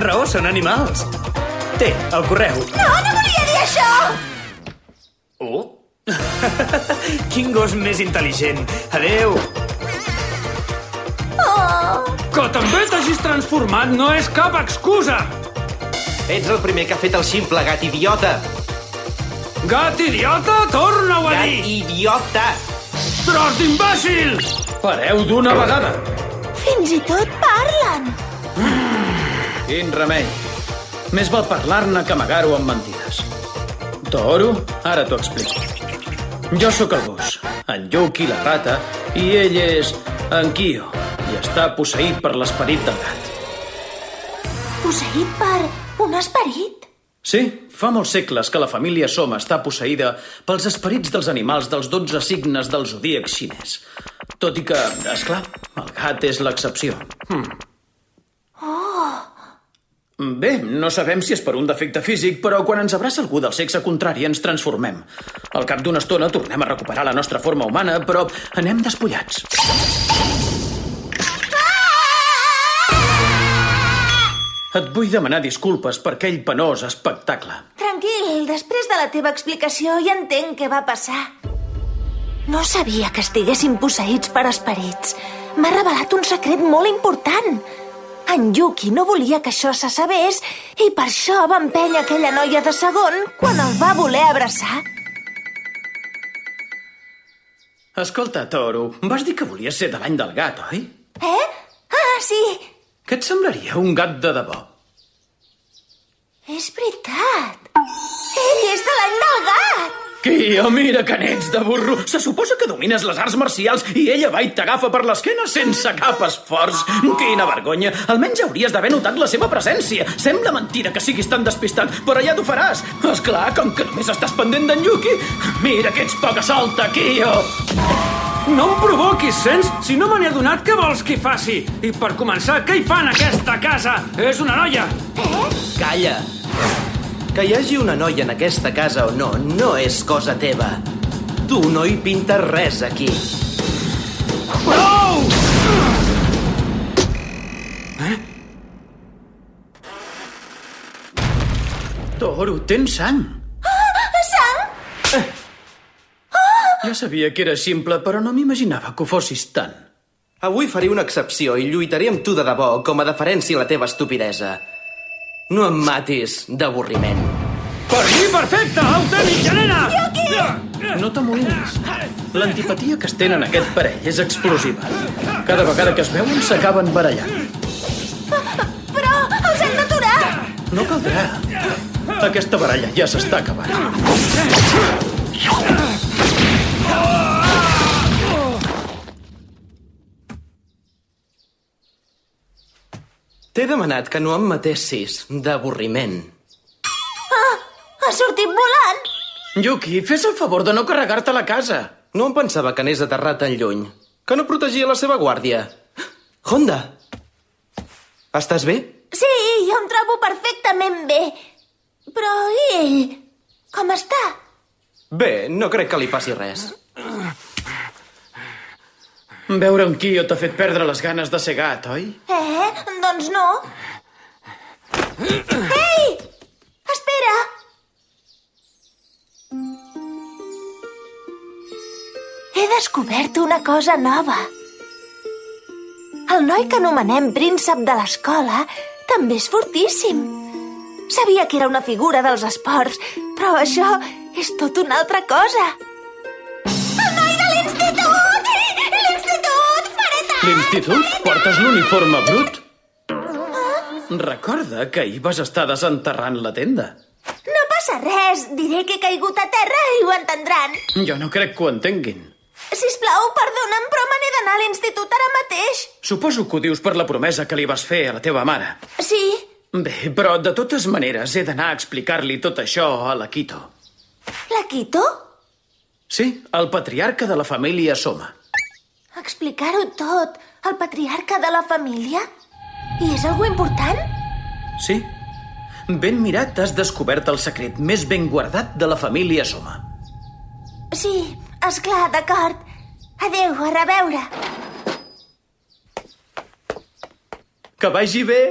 Tens raó, són animals. Té, el correu. No, no volia dir això! Oh. Quin gos més intel·ligent. Adeu. Oh, Que també t'hagis transformat no és cap excusa! Ets el primer que ha fet el ximple, gat idiota. Gat idiota, torna-ho a Gat dir! idiota! Tros d'imbècil! Pareu d'una vegada! fins i tot parlen! Quin remei. Més val parlar-ne que amagar-ho amb mentides. Toro, ara t'ho explico. Jo sóc el gos, en Yuki la rata, i ell és en Kyo, i està posseït per l'esperit del gat. Posseït per un esperit? Sí, fa molts segles que la família Soma està posseïda pels esperits dels animals dels 12 signes del zodíac xinès. Tot i que, és clar, el gat és l'excepció. Hmm. Bé, no sabem si és per un defecte físic, però quan ens abraça algú del sexe contrari ens transformem. Al cap d'una estona tornem a recuperar la nostra forma humana, però anem despullats. Et vull demanar disculpes per aquell penós espectacle. Tranquil, després de la teva explicació ja entenc què va passar. No sabia que estiguessin posseïts per esperits. M'ha revelat un secret molt important. En Yuki no volia que això se sabés i per això va empènyer aquella noia de segon quan el va voler abraçar. Escolta, Toro, vas dir que volies ser de l'any del gat, oi? Eh? Ah, sí, Què et semblaria un gat de debò? és veritat. Ell és de l'any del gat. Kio, mira que n'ets de burro. Se suposa que domines les arts marcials i ella va i t'agafa per l'esquena sense cap esforç. Quina vergonya. Almenys hauries d'haver notat la seva presència. Sembla mentida que siguis tan despistat, però ja t'ho faràs. És clar, com que només estàs pendent d'en Yuki. Mira que ets poca solta, Kio. No em provoquis, sents? Si no me n'he adonat, què vols que hi faci? I per començar, què hi fa en aquesta casa? És una noia. Calla! Que hi hagi una noia en aquesta casa o no, no és cosa teva. Tu no hi pintes res aquí. Prou! Eh? Toro, tens sang. Sang? Ja sabia que era simple, però no m'imaginava que ho fossis tant. Avui faré una excepció i lluitaré amb tu de debò com a deferència a la teva estupidesa. No em matis d'avorriment. Per mi, perfecte! Autèntica, nena! No t'amoïnis. L'antipatia que es tenen aquest parell és explosiva. Cada vegada que es veuen s'acaben barallant. Però els hem d'aturar! No caldrà. Aquesta baralla ja s'està acabant. T'he demanat que no em matessis d'avorriment. Ha sortit volant! Yuki, fes el favor de no carregar-te la casa. No em pensava que anés aterrat tan lluny. Que no protegia la seva guàrdia. Honda! Estàs bé? Sí, jo em trobo perfectament bé. Però i ell? Com està? Bé, no crec que li passi res. Veure un Kio t'ha fet perdre les ganes de ser gat, oi? Eh? Doncs no. Ei! Espera! He descobert una cosa nova. El noi que anomenem príncep de l'escola també és fortíssim. Sabia que era una figura dels esports, però això és tot una altra cosa. L'institut! Portes l'uniforme brut? Recorda que ahir vas estar desenterrant la tenda. No passa res. Diré que he caigut a terra i ho entendran. Jo no crec que ho entenguin. Sisplau, perdona'm, però me n'he d'anar a l'institut ara mateix. Suposo que ho dius per la promesa que li vas fer a la teva mare. Sí? Bé, però de totes maneres he d'anar a explicar-li tot això a la Quito. La Quito? Sí, el patriarca de la família Soma. Explicar-ho tot. El patriarca de la família? I és algú important? Sí. Ben mirat, has descobert el secret més ben guardat de la família Soma. Sí, és clar, d'acord. Adéu, a reveure. Que vagi bé!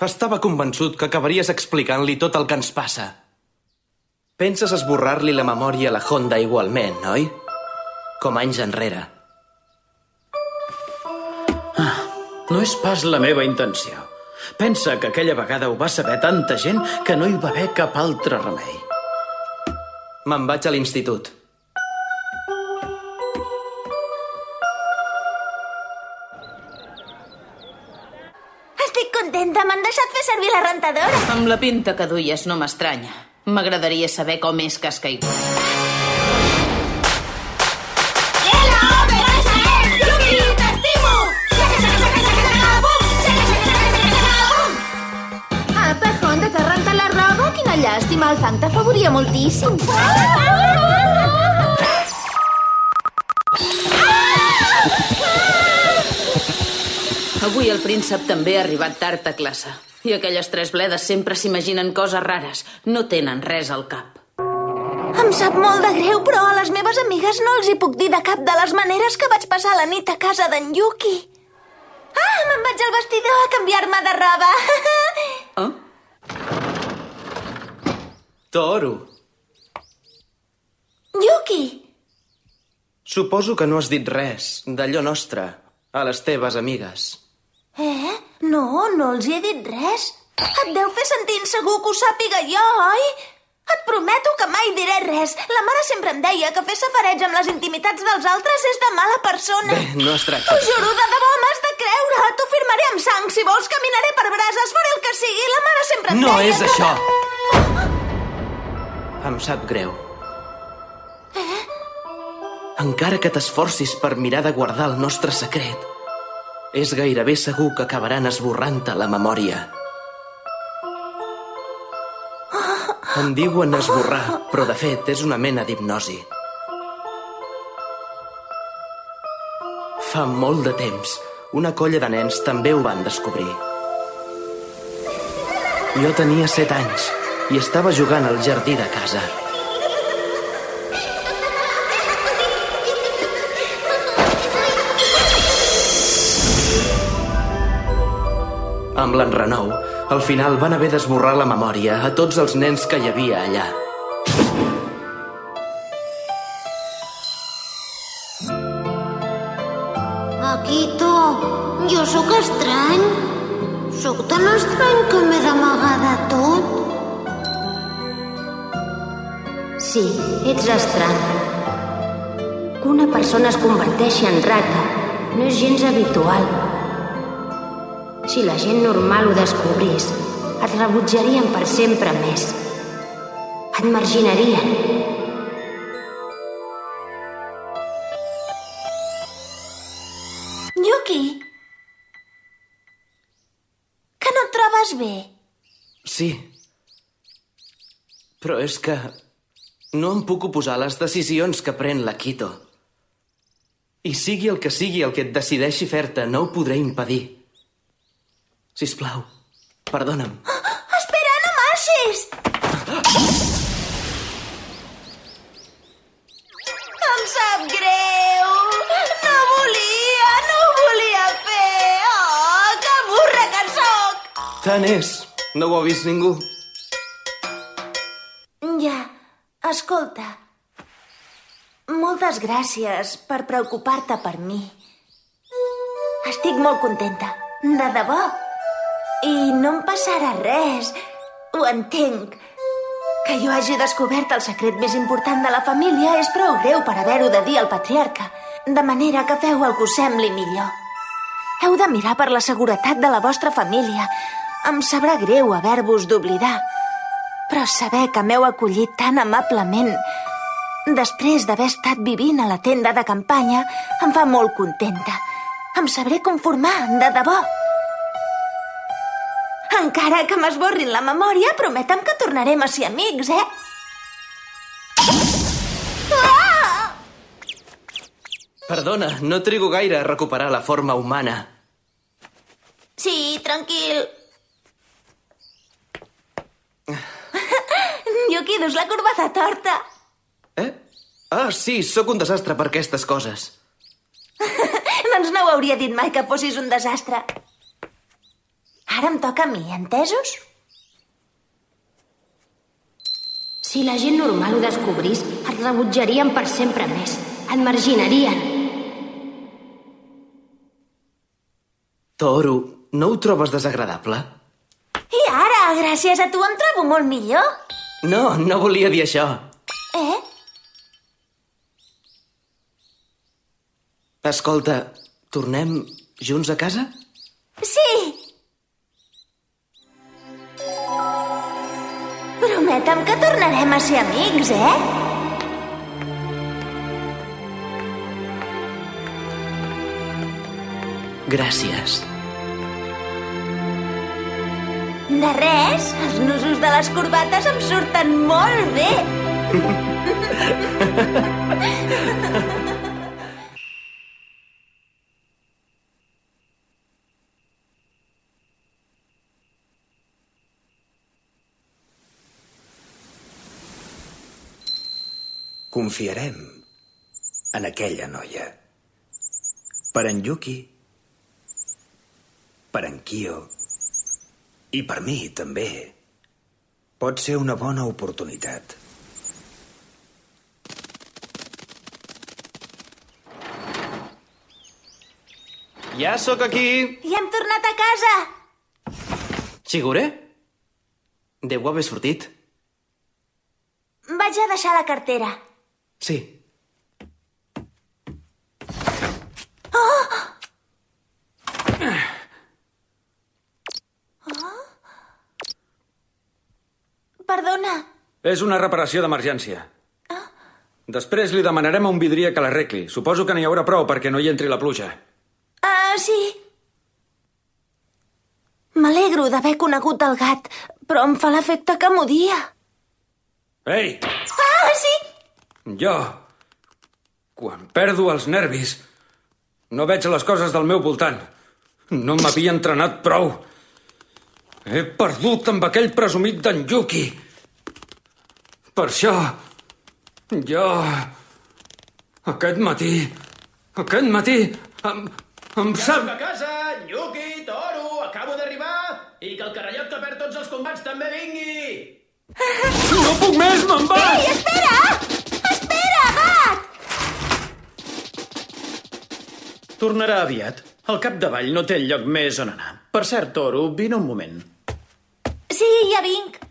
Estava convençut que acabaries explicant-li tot el que ens passa. Penses esborrar-li la memòria a la Honda igualment, oi? Com anys enrere. No és pas la meva intenció. Pensa que aquella vegada ho va saber tanta gent que no hi va haver cap altre remei. Me'n vaig a l'institut. Estic contenta, m'han deixat fer servir la rentadora. Amb la pinta que duies no m'estranya. M'agradaria saber com és que has caigut. Llàstima, el fang t'afavoria moltíssim. Avui el príncep també ha arribat tard a classe. I aquelles tres bledes sempre s'imaginen coses rares. No tenen res al cap. Em sap molt de greu, però a les meves amigues no els hi puc dir de cap de les maneres que vaig passar la nit a casa d'en Yuki. Ah, me'n vaig al vestidor a canviar-me de roba. Oh? Toro, Yuki! suposo que no has dit res d'allò nostre a les teves amigues. Eh? No, no els hi he dit res. Et deu fer sentir insegur que ho sàpiga jo, oi? Et prometo que mai diré res. La mare sempre em deia que fer safareig amb les intimitats dels altres és de mala persona. Bé, no es T'ho tracta. juro, de debò, m'has de creure. T'ho firmaré amb sang. Si vols, caminaré per brases, faré el que sigui. La mare sempre em No deia és que... Em sap greu. Encara que t'esforcis per mirar de guardar el nostre secret, és gairebé segur que acabaran esborrant-te la memòria. En diuen esborrar, però de fet és una mena d'hipnosi. Fa molt de temps, una colla de nens també ho van descobrir. Jo tenia set anys i estava jugant al jardí de casa. Amb l'enrenou, al final van haver d'esborrar la memòria a tots els nens que hi havia allà. Ets estrany. Que una persona es converteixi en rata no és gens habitual. Si la gent normal ho descobrís, et rebutjarien per sempre més. Et marginarien. Yuki! Que no et trobes bé? Sí. Però és que no em puc oposar a les decisions que pren la Quito. I sigui el que sigui el que et decideixi fer-te, no ho podré impedir. Sisplau, perdona'm. Espera, no marxis! Em sap greu! No volia, no ho volia fer! Oh, que burra que sóc! Tant és. No ho ha vist ningú. Escolta. Moltes gràcies per preocupar-te per mi. Estic molt contenta, de debò. I no em passarà res. Ho entenc. Que jo hagi descobert el secret més important de la família és prou greu per haver-ho de dir al patriarca, de manera que feu el que us sembli millor. Heu de mirar per la seguretat de la vostra família. Em sabrà greu haver-vos d'oblidar, però saber que m'heu acollit tan amablement després d'haver estat vivint a la tenda de campanya em fa molt contenta. Em sabré conformar, de debò. Encara que m'esborrin la memòria, prometem que tornarem a ser amics, eh? Ah! Perdona, no trigo gaire a recuperar la forma humana. Sí, tranquil. Yuki, dus la corbata torta. Eh? Ah, sí, sóc un desastre per aquestes coses. Doncs no ho hauria dit mai que fossis un desastre. ara em toca a mi, entesos? Si la gent normal ho descobrís, et rebutjarien per sempre més. Et marginarien. Toro, no ho trobes desagradable? I ara, gràcies a tu, em trobo molt millor. No, no volia dir això. Eh? Escolta, tornem junts a casa? Sí! Prometem que tornarem a ser amics, eh? Gràcies. De res, els nusos de les corbates em surten molt bé. Confiarem en aquella noia. Per en Yuki, per en Kyo i per mi també. Pot ser una bona oportunitat. Ja sóc aquí! I hem tornat a casa. Shigure? Deu haver sortit. Vaig a deixar la cartera. Sí. Perdona. És una reparació d'emergència. Després li demanarem a un vidrier que l'arregli. Suposo que n'hi haurà prou perquè no hi entri la pluja. Ah, sí. M'alegro d'haver conegut el gat, però em fa l'efecte que m'odia. Ei, Ah, sí? jo, quan perdo els nervis, no veig les coses del meu voltant. No m'havia entrenat prou. He perdut amb aquell presumit d'en Yuki. Per això, jo... Aquest matí... Aquest matí... Em, em sap... A casa, Yuki, Toro, acabo d'arribar i que el carrellot que perd tots els combats també vingui. No puc més, me'n vaig! Ei, espera! Espera, gat! Tornarà aviat. Al capdavall no té lloc més on anar. Per cert, Toro, vine un moment. Sí, ja vinc.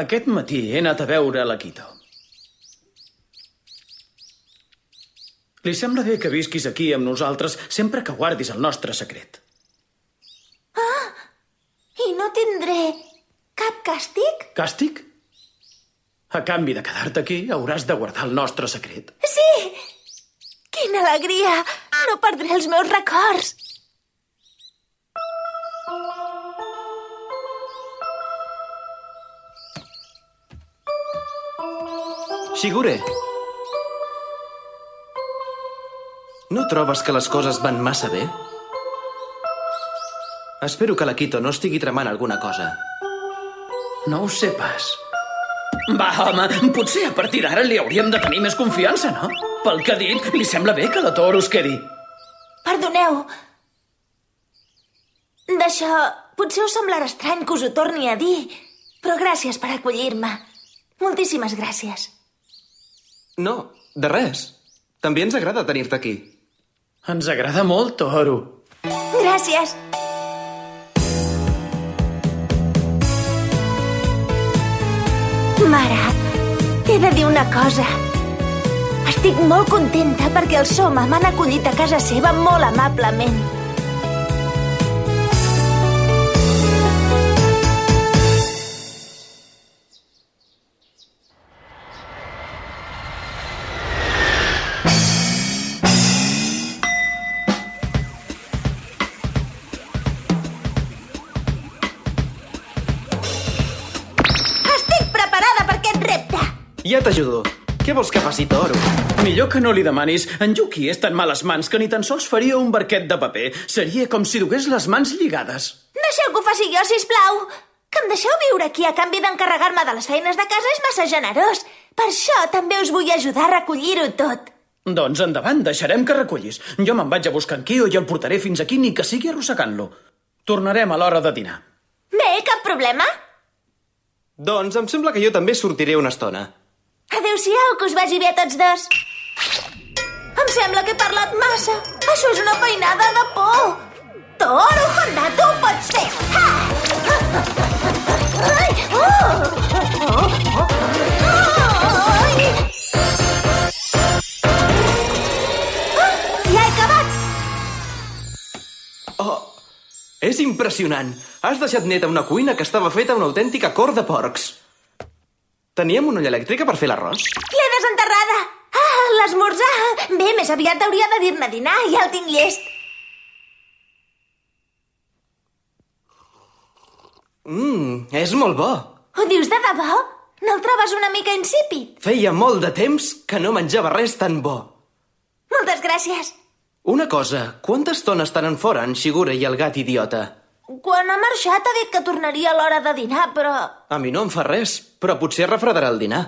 Aquest matí he anat a veure la Quito. Li sembla bé que visquis aquí amb nosaltres sempre que guardis el nostre secret. I no tindré cap càstig? Càstig? A canvi de quedar-te aquí, hauràs de guardar el nostre secret. Sí! Quina alegria! No perdré els meus records. Shigure! No trobes que les coses van massa bé? Espero que la Quito no estigui tramant alguna cosa. No ho sé pas. Va, home, potser a partir d'ara li hauríem de tenir més confiança, no? Pel que ha dit, li sembla bé que la Toro es quedi. Perdoneu. D'això, potser us semblarà estrany que us ho torni a dir, però gràcies per acollir-me. Moltíssimes gràcies. No, de res. També ens agrada tenir-te aquí. Ens agrada molt, Toro. Gràcies. Mare, t'he de dir una cosa. Estic molt contenta perquè el Soma m'han acollit a casa seva molt amablement. Ja t'ajudo. Què vols que faci, Toro? Millor que no li demanis. En Yuki és tan males mans que ni tan sols faria un barquet de paper. Seria com si dugués les mans lligades. Deixeu que ho faci jo, si plau. Que em deixeu viure aquí a canvi d'encarregar-me de les feines de casa és massa generós. Per això també us vull ajudar a recollir-ho tot. Doncs endavant, deixarem que recullis. Jo me'n vaig a buscar en Kio i el portaré fins aquí ni que sigui arrossegant-lo. Tornarem a l'hora de dinar. Bé, cap problema. Doncs em sembla que jo també sortiré una estona. Adéu-siau, que us vagi bé a tots dos. Em sembla que he parlat massa. Això és una feinada de por. Toro, tu ho pots fer. Ha! Ai! Oh! Ah. Oh, és impressionant. Has deixat neta una cuina que estava feta una autèntica cor de porcs. Teníem una olla elèctrica per fer l'arròs? L'he desenterrada. Ah, l'esmorzar. Bé, més aviat hauria de dir-ne dinar, ja el tinc llest. Mmm, és molt bo. Ho dius de debò? No el trobes una mica insípid? Feia molt de temps que no menjava res tan bo. Moltes gràcies. Una cosa, quanta estona estaran fora en Xigura i el gat idiota? Quan ha marxat ha dit que tornaria a l'hora de dinar, però... A mi no em fa res, però potser refredarà el dinar.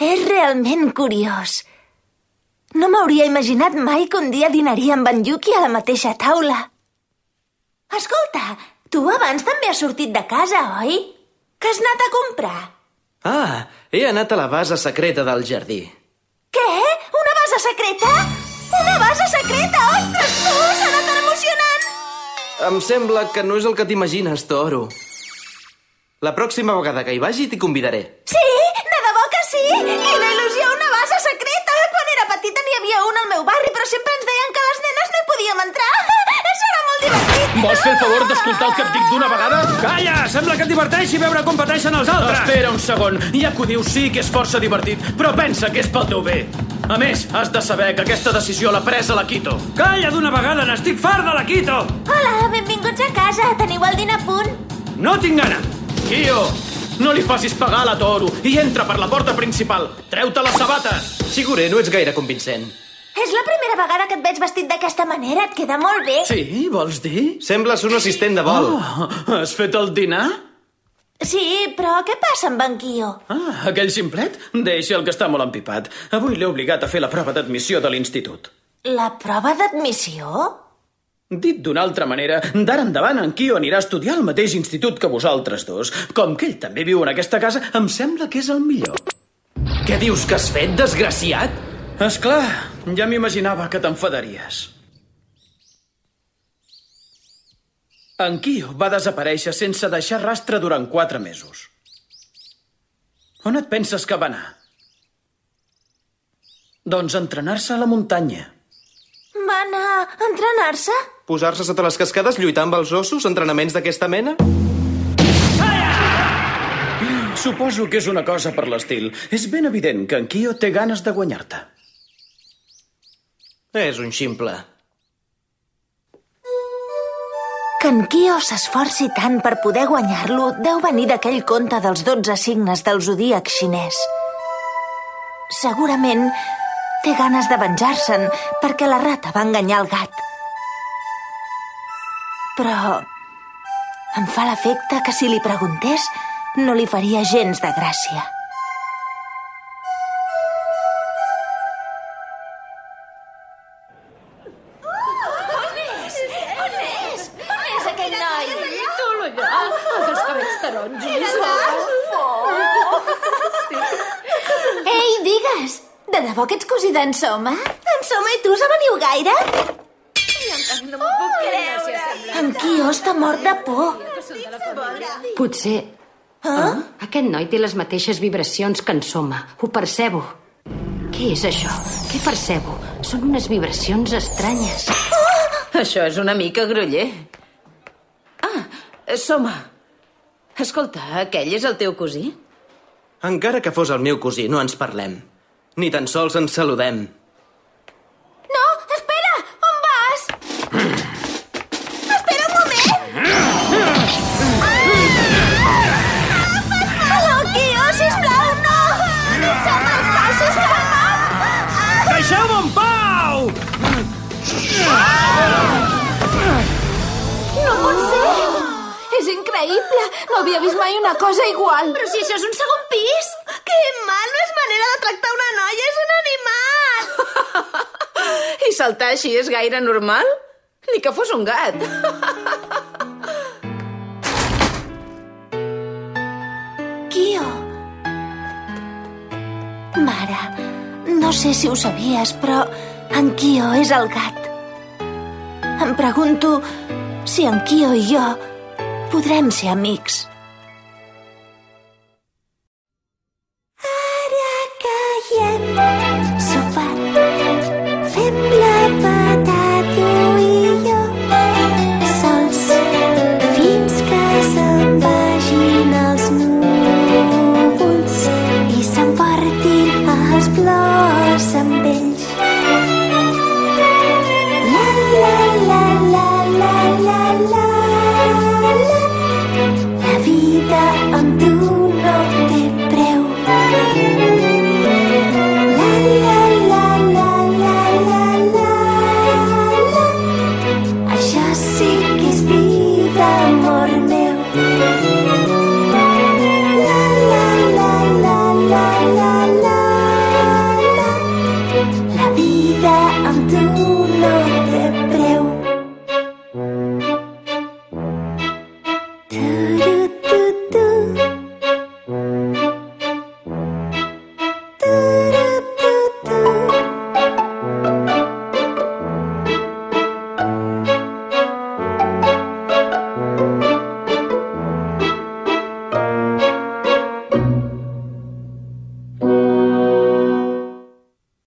És realment curiós. No m'hauria imaginat mai que un dia dinaria amb en Yuki a la mateixa taula. Escolta, tu abans també has sortit de casa, oi? Que has anat a comprar? Ah, he anat a la base secreta del jardí. Què? Una base secreta? Una base secreta? Ostres, tu! Serà tan emocionant! Em sembla que no és el que t'imagines, Toro. La pròxima vegada que hi vagi t'hi convidaré. Sí? De debò que sí? Quina il·lusió, una base secreta! Quan era petita n'hi havia una al meu barri, però sempre ens deien que les nenes no hi podíem entrar. Serà molt divertit! Vols fer el favor d'escoltar el que et dic d'una vegada? Calla! Sembla que et diverteixi veure com pateixen els altres! Espera un segon. Ja que ho dius, sí que és força divertit, però pensa que és pel teu bé. A més, has de saber que aquesta decisió l'ha presa la Quito. Calla d'una vegada, n'estic fart de la Quito! Hola, benvinguts a casa. Teniu el dinar a punt? No tinc gana! Kio, no li facis pagar la Toro i entra per la porta principal. Treu-te les sabates. Xigure, no ets gaire convincent. És la primera vegada que et veig vestit d'aquesta manera. Et queda molt bé. Sí, vols dir? Sembles un assistent de vol. Oh, has fet el dinar? Sí, però què passa amb en Kio? Ah, aquell simplet? Deixa'l que està molt empipat. Avui l'he obligat a fer la prova d'admissió de l'institut. La prova d'admissió? Dit d'una altra manera, d'ara endavant en Kio anirà a estudiar al mateix institut que vosaltres dos. Com que ell també viu en aquesta casa, em sembla que és el millor. Què dius que has fet, desgraciat? És clar, ja m'imaginava que t'enfadaries. En Kio va desaparèixer sense deixar rastre durant quatre mesos. On et penses que va anar? Doncs a entrenar-se a la muntanya. Va anar a entrenar-se? Posar-se sota les cascades, lluitar amb els ossos, entrenaments d'aquesta mena? Suposo que és una cosa per l'estil. És ben evident que en Kio té ganes de guanyar-te. És un ximple. Que en Kio s'esforci tant per poder guanyar-lo deu venir d'aquell conte dels 12 signes del zodíac xinès. Segurament té ganes de venjar-se'n perquè la rata va enganyar el gat. Però em fa l'efecte que si li preguntés no li faria gens de gràcia. Taronjos. Ei, digues! De debò que ets cosí d'en Soma? En Soma i tu us aveniu gaire? No m'ho puc creure. En Kio està mort de por. Potser... Ah? Aquest noi té les mateixes vibracions que en Soma. Ho percebo. Què és això? Què percebo? Són unes vibracions estranyes. Això és una mica groller. Ah, Soma. Escolta, aquell és el teu cosí? Encara que fos el meu cosí, no ens parlem. Ni tan sols ens saludem. No, espera! On vas? espera un moment! Oh, Kio, sisplau, no! Som els passos, calma't! Deixeu-me en pau! No pot ser! És increïble! No havia vist mai una cosa igual. Però si això és un segon pis! Que malo manera de tractar una noia, és un animal! I saltar així és gaire normal? Ni que fos un gat. Kio. Mare, no sé si ho sabies, però en Kio és el gat. Em pregunto si en Kio i jo podrem ser amics.